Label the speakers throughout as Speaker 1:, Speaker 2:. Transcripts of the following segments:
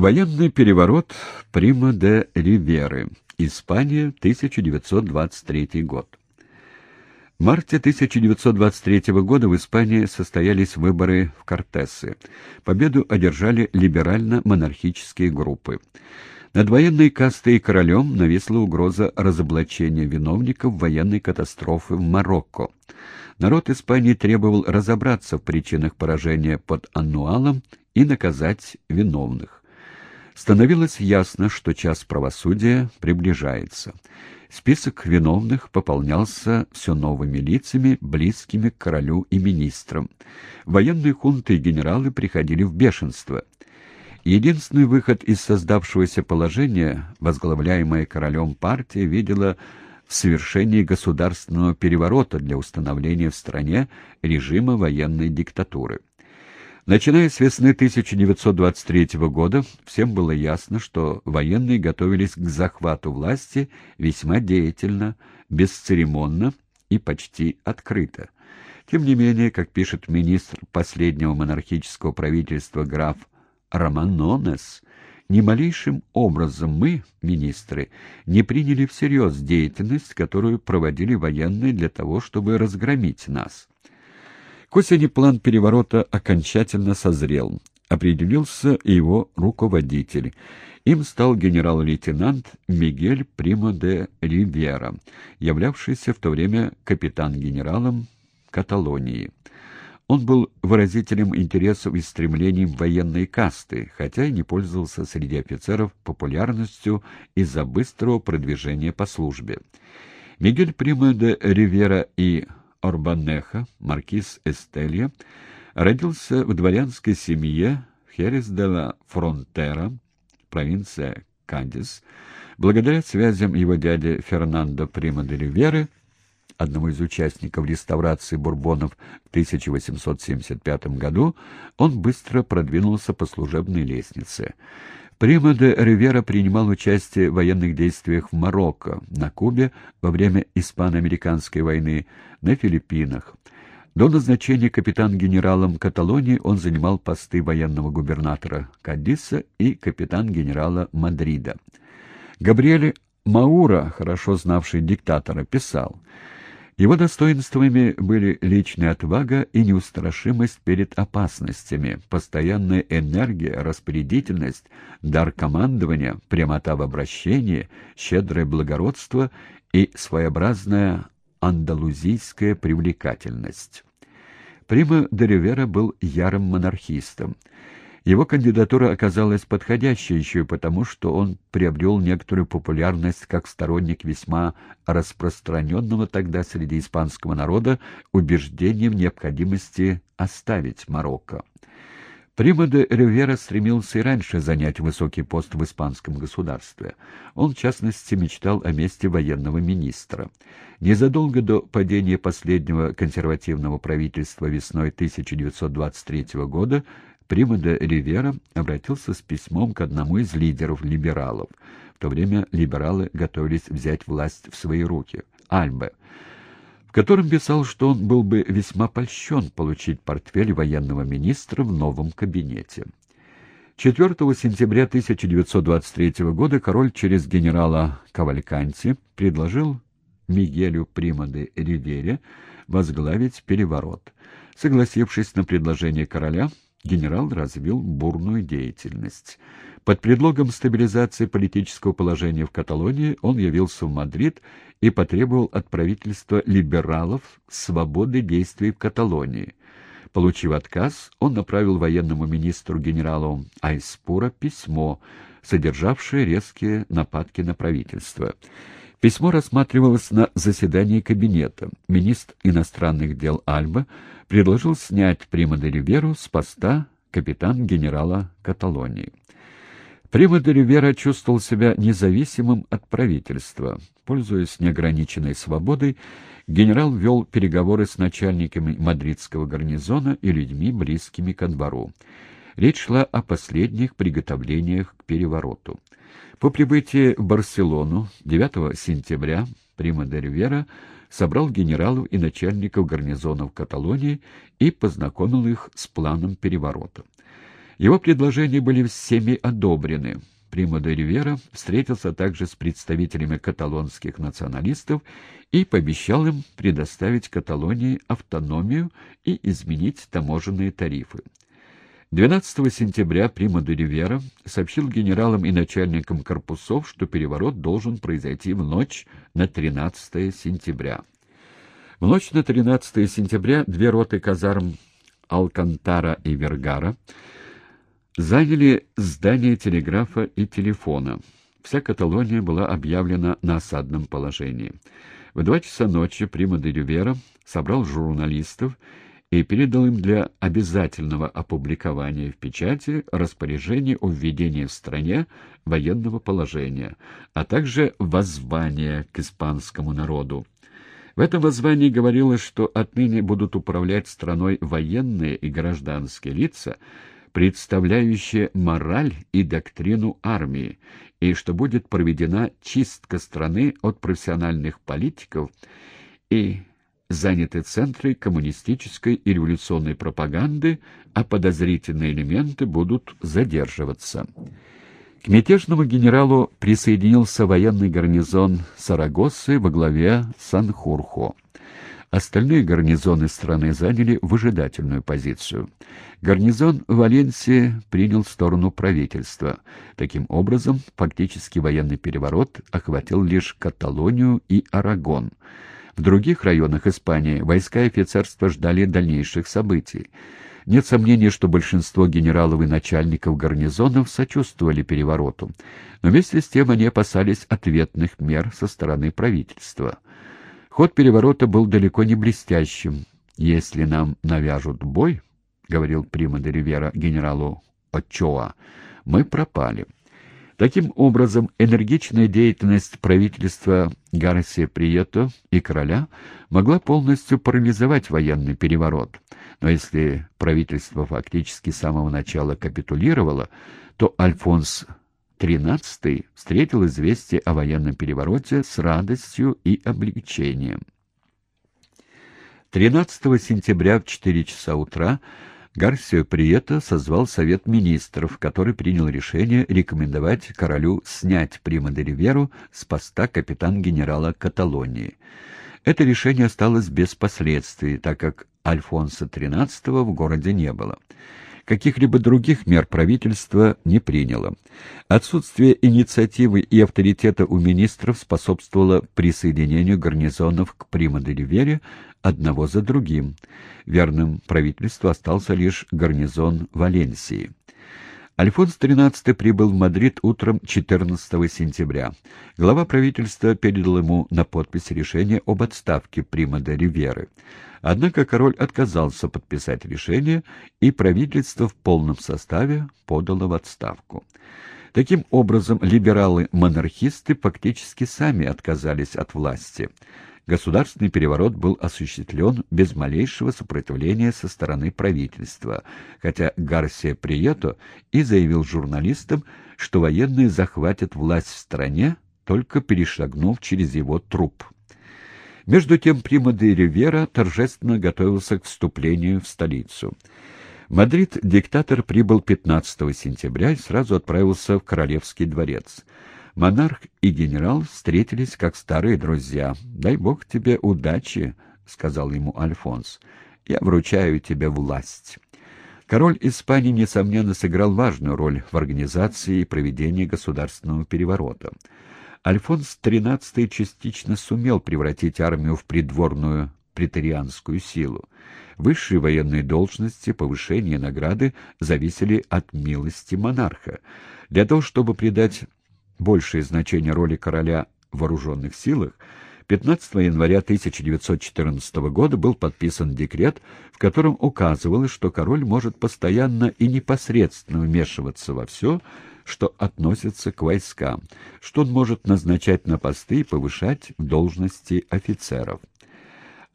Speaker 1: Военный переворот Прима де Риверы. Испания, 1923 год. В марте 1923 года в Испании состоялись выборы в Кортесы. Победу одержали либерально-монархические группы. Над военной кастой и королем нависла угроза разоблачения виновников военной катастрофы в Марокко. Народ Испании требовал разобраться в причинах поражения под Аннуалом и наказать виновных. Становилось ясно, что час правосудия приближается. Список виновных пополнялся все новыми лицами, близкими к королю и министрам. Военные хунты и генералы приходили в бешенство. Единственный выход из создавшегося положения, возглавляемая королем партия, видела в совершении государственного переворота для установления в стране режима военной диктатуры. Начиная с весны 1923 года, всем было ясно, что военные готовились к захвату власти весьма деятельно, бесцеремонно и почти открыто. Тем не менее, как пишет министр последнего монархического правительства граф Романонес, ни малейшим образом мы, министры, не приняли всерьез деятельность, которую проводили военные для того, чтобы разгромить нас. К осени план переворота окончательно созрел. Определился его руководитель. Им стал генерал-лейтенант Мигель Примо де Ривера, являвшийся в то время капитан-генералом Каталонии. Он был выразителем интересов и стремлений военной касты, хотя и не пользовался среди офицеров популярностью из-за быстрого продвижения по службе. Мигель Примо де Ривера и Орбанеха, маркиз Эстелья, родился в дворянской семье Херес де ла Фронтера, провинция Кадис. Благодаря связям его дяди Фернандо Прима де Риверы, одному из участников реставрации бурбонов в 1875 году, он быстро продвинулся по служебной лестнице. Прима де Ривера принимал участие в военных действиях в Марокко, на Кубе во время Испано-Американской войны, на Филиппинах. До назначения капитан-генералом Каталонии он занимал посты военного губернатора Кадиса и капитан-генерала Мадрида. Габриэль Маура, хорошо знавший диктатора, писал — его достоинствами были личная отвага и неустрашимость перед опасностями, постоянная энергия, распорядительность, дар командования, прямота в обращении, щедрое благородство и своеобразная андалузийская привлекательность. Прима де Ривера был ярым монархистом. Его кандидатура оказалась подходящей еще и потому, что он приобрел некоторую популярность как сторонник весьма распространенного тогда среди испанского народа убеждения в необходимости оставить Марокко. Прима де Ривера стремился и раньше занять высокий пост в испанском государстве. Он, в частности, мечтал о месте военного министра. Незадолго до падения последнего консервативного правительства весной 1923 года Прима де Ривера обратился с письмом к одному из лидеров либералов. В то время либералы готовились взять власть в свои руки — Альбе, в котором писал, что он был бы весьма польщен получить портфель военного министра в новом кабинете. 4 сентября 1923 года король через генерала Кавальканти предложил Мигелю Прима де Ривере возглавить переворот. Согласившись на предложение короля, генерал развил бурную деятельность. Под предлогом стабилизации политического положения в Каталонии он явился в Мадрид и потребовал от правительства либералов свободы действий в Каталонии. Получив отказ, он направил военному министру генералу Айспура письмо, содержавшее резкие нападки на правительство. Письмо рассматривалось на заседании кабинета. Министр иностранных дел Альба предложил снять Прима де Риверу с поста капитан-генерала Каталонии. Прима де Ривера чувствовал себя независимым от правительства. Пользуясь неограниченной свободой, генерал вел переговоры с начальниками мадридского гарнизона и людьми, близкими ко двору. Речь шла о последних приготовлениях к перевороту. По прибытии в Барселону 9 сентября Прима де Ривера собрал генералов и начальников гарнизонов Каталонии и познакомил их с планом переворота. Его предложения были всеми одобрены. Примо де Ривера встретился также с представителями каталонских националистов и пообещал им предоставить Каталонии автономию и изменить таможенные тарифы. 12 сентября Примо де Ривера сообщил генералам и начальникам корпусов, что переворот должен произойти в ночь на 13 сентября. В ночь на 13 сентября две роты казарм Алкантара и Вергара заняли здание телеграфа и телефона. Вся Каталония была объявлена на осадном положении. В два часа ночи Прима де Ривера собрал журналистов и передал им для обязательного опубликования в печати распоряжение о введении в стране военного положения, а также воззвание к испанскому народу. В этом воззвании говорилось, что отныне будут управлять страной военные и гражданские лица, представляющие мораль и доктрину армии, и что будет проведена чистка страны от профессиональных политиков и заняты центры коммунистической и революционной пропаганды, а подозрительные элементы будут задерживаться. К мятежному генералу присоединился военный гарнизон Сарагосы во главе Санхурхо. Остальные гарнизоны страны заняли выжидательную позицию. Гарнизон Валенсии принял сторону правительства. Таким образом, фактически военный переворот охватил лишь Каталонию и Арагон. В других районах Испании войска и офицерство ждали дальнейших событий. Нет сомнений, что большинство генералов и начальников гарнизонов сочувствовали перевороту, но вместе с тем они опасались ответных мер со стороны правительства. Ход переворота был далеко не блестящим. «Если нам навяжут бой, — говорил Прима де Ривера генералу Очоа, — мы пропали». Таким образом, энергичная деятельность правительства Гарсия Прието и короля могла полностью парализовать военный переворот. Но если правительство фактически с самого начала капитулировало, то Альфонс XIII встретил известие о военном перевороте с радостью и облегчением. 13 сентября в 4 часа утра Гарсио Прието созвал Совет Министров, который принял решение рекомендовать королю снять Прима де Риверу с поста капитан-генерала Каталонии. Это решение осталось без последствий, так как Альфонса XIII в городе не было. Каких-либо других мер правительство не приняло. Отсутствие инициативы и авторитета у министров способствовало присоединению гарнизонов к Прима-де-Ривере одного за другим. Верным правительству остался лишь гарнизон Валенсии. Альфонс XIII прибыл в Мадрид утром 14 сентября. Глава правительства передал ему на подпись решение об отставке Прима де Риверы. Однако король отказался подписать решение, и правительство в полном составе подало в отставку. Таким образом, либералы-монархисты фактически сами отказались от власти. Государственный переворот был осуществлен без малейшего сопротивления со стороны правительства, хотя Гарсия Прието и заявил журналистам, что военные захватят власть в стране, только перешагнув через его труп. Между тем Прима де Ривера торжественно готовился к вступлению в столицу. В Мадрид диктатор прибыл 15 сентября и сразу отправился в Королевский дворец. Монарх и генерал встретились как старые друзья. «Дай бог тебе удачи», — сказал ему Альфонс. «Я вручаю тебе власть». Король Испании, несомненно, сыграл важную роль в организации и проведении государственного переворота. Альфонс XIII частично сумел превратить армию в придворную претарианскую силу. Высшие военные должности, повышение награды зависели от милости монарха. Для того, чтобы придать большее значение роли короля в вооруженных силах, 15 января 1914 года был подписан декрет, в котором указывалось, что король может постоянно и непосредственно вмешиваться во все, что относится к войскам, что он может назначать на посты и повышать в должности офицеров.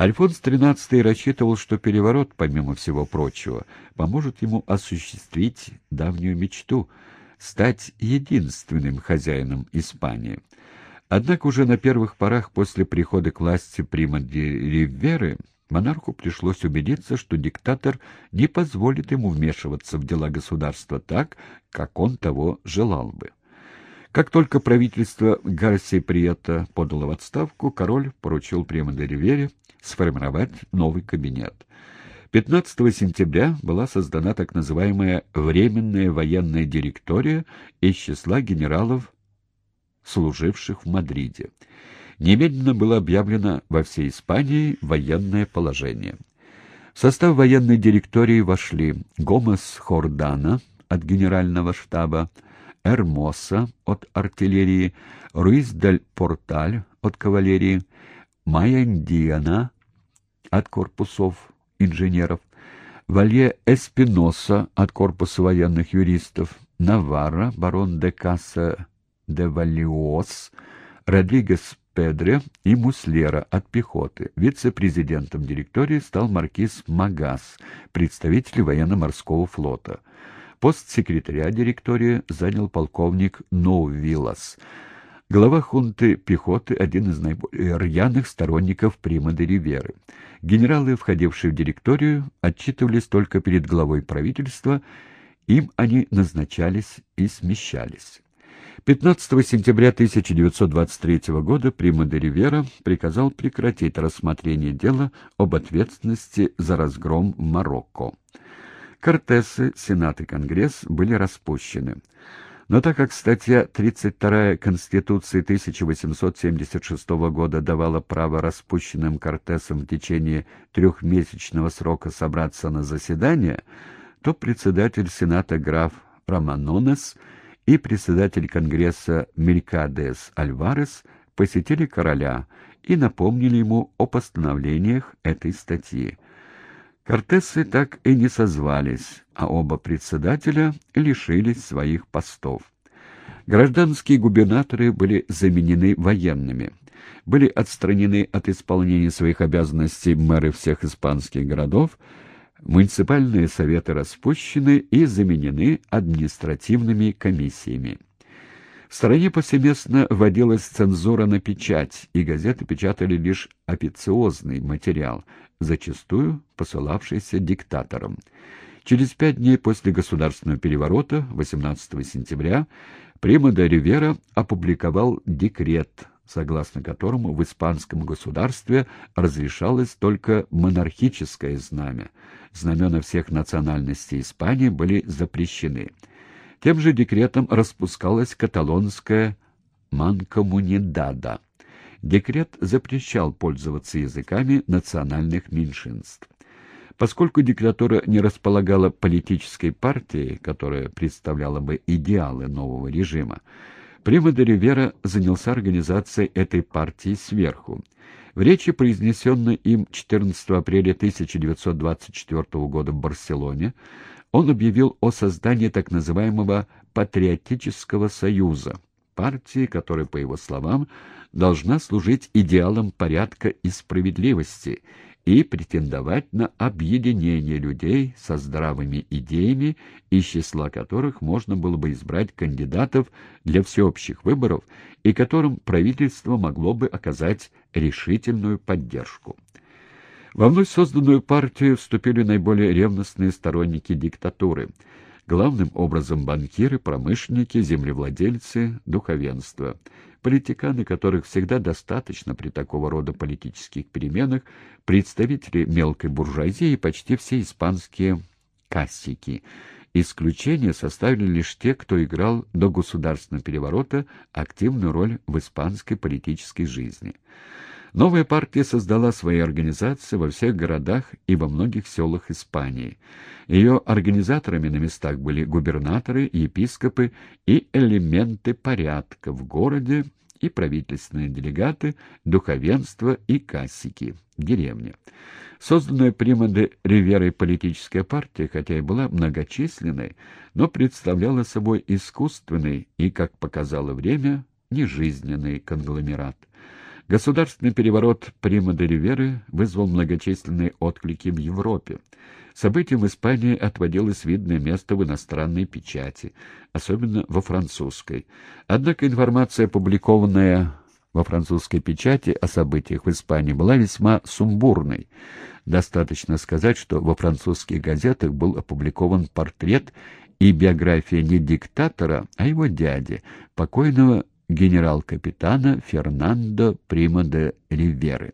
Speaker 1: Альфонс XIII рассчитывал, что переворот, помимо всего прочего, поможет ему осуществить давнюю мечту — стать единственным хозяином Испании. Однако уже на первых порах после прихода к власти Прима де Риверы Монарху пришлось убедиться, что диктатор не позволит ему вмешиваться в дела государства так, как он того желал бы. Как только правительство Гарсия Приета подало в отставку, король поручил Премо де Ривере сформировать новый кабинет. 15 сентября была создана так называемая Временная военная директория из числа генералов, служивших в Мадриде. Немедленно было объявлено во всей Испании военное положение. В состав военной директории вошли Гомес Хордана от генерального штаба, Эрмоса от артиллерии, Руиз дель Порталь от кавалерии, Майя от корпусов инженеров, Валье Эспиноса от корпуса военных юристов, Наварра, барон де Касса де Валиос, Родригес Педре и Муслера от пехоты. Вице-президентом директории стал маркиз Магас, представитель военно-морского флота. Пост секретаря директории занял полковник Ноувилас. Глава хунты пехоты – один из наиболее рьяных сторонников Прима де Риверы. Генералы, входившие в директорию, отчитывались только перед главой правительства, им они назначались и смещались. 15 сентября 1923 года Прима де Ривера приказал прекратить рассмотрение дела об ответственности за разгром Марокко. Кортесы, Сенат и Конгресс были распущены. Но так как статья 32 Конституции 1876 года давала право распущенным Кортесам в течение трехмесячного срока собраться на заседание, то председатель Сената граф Романонес – и председатель Конгресса Мелькадес Альварес посетили короля и напомнили ему о постановлениях этой статьи. Кортесы так и не созвались, а оба председателя лишились своих постов. Гражданские губернаторы были заменены военными. Были отстранены от исполнения своих обязанностей мэры всех испанских городов, Муниципальные советы распущены и заменены административными комиссиями. В стране повсеместно вводилась цензура на печать, и газеты печатали лишь официозный материал, зачастую посылавшийся диктатором. Через пять дней после государственного переворота, 18 сентября, Прима де Ривера опубликовал декрет, согласно которому в испанском государстве разрешалось только монархическое знамя. Знамена всех национальностей Испании были запрещены. Тем же декретом распускалась каталонская «манкомунидада». Декрет запрещал пользоваться языками национальных меньшинств. Поскольку диктатура не располагала политической партией, которая представляла бы идеалы нового режима, Примо де Ривера занялся организацией этой партии сверху. В речи, произнесенной им 14 апреля 1924 года в Барселоне, он объявил о создании так называемого «патриотического союза», партии, которая, по его словам, должна служить идеалом порядка и справедливости и претендовать на объединение людей со здравыми идеями, из числа которых можно было бы избрать кандидатов для всеобщих выборов и которым правительство могло бы оказать решительную поддержку. Во вновь созданную партию вступили наиболее ревностные сторонники диктатуры, главным образом банкиры, промышленники, землевладельцы, духовенство – политиканы, которых всегда достаточно при такого рода политических переменах, представители мелкой буржуазии и почти все испанские кассики. Исключение составили лишь те, кто играл до государственного переворота активную роль в испанской политической жизни. Новая партия создала свои организации во всех городах и во многих селах Испании. Ее организаторами на местах были губернаторы, епископы и элементы порядка в городе и правительственные делегаты, духовенство и кассики в деревне. Созданная Прима де Риверой политическая партия, хотя и была многочисленной, но представляла собой искусственный и, как показало время, нежизненный конгломерат. Государственный переворот Прима де Риверы вызвал многочисленные отклики в Европе. Событиям в Испании отводилось видное место в иностранной печати, особенно во французской. Однако информация, опубликованная во французской печати о событиях в Испании была весьма сумбурной. Достаточно сказать, что во французских газетах был опубликован портрет и биография не диктатора, а его дяди, покойного генерал-капитана Фернандо Прима де Риверы.